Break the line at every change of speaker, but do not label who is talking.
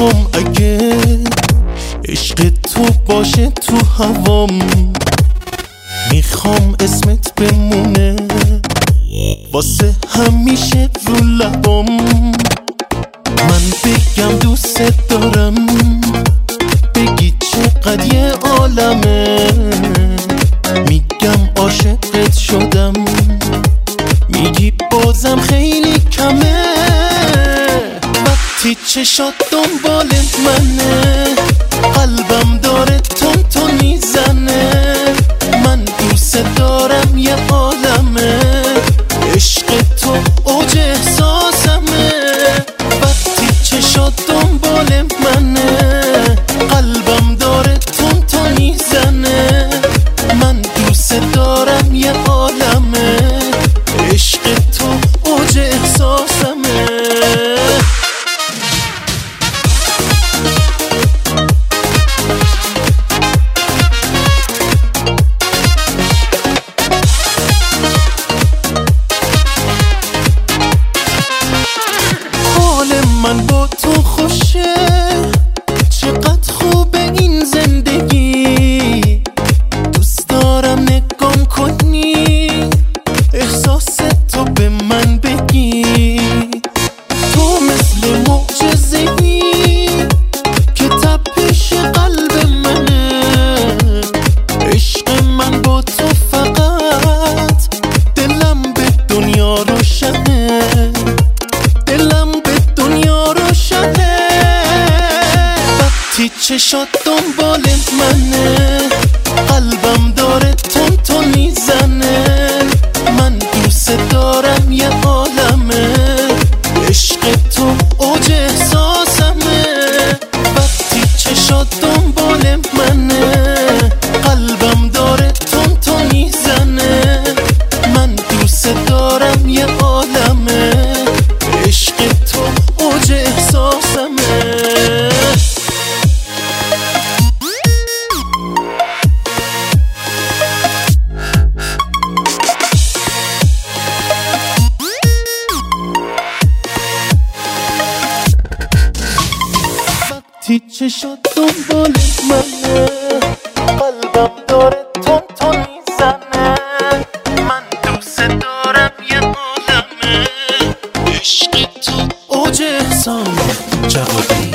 می‌خوام اگه عشق تو باشه تو هوام می‌خوام اسمت بمونه. واسه همیشه رو لبام. من بگم دوست دارم بگی چقدر یه عالمه. چشات دنبال منه. من با تو خوشه چشات دنبال منه. قلبم داره تون تون می‌زنه. من دوست دارم یه عالمه. عشق تو اوج احساسمه. وقتی چشات دنبال منه. وقتی چشات دنبال منه. قلبم داره تون تون می‌زنه. من دوست دارم یه عالمه. عشق تو اوج احسان جوابی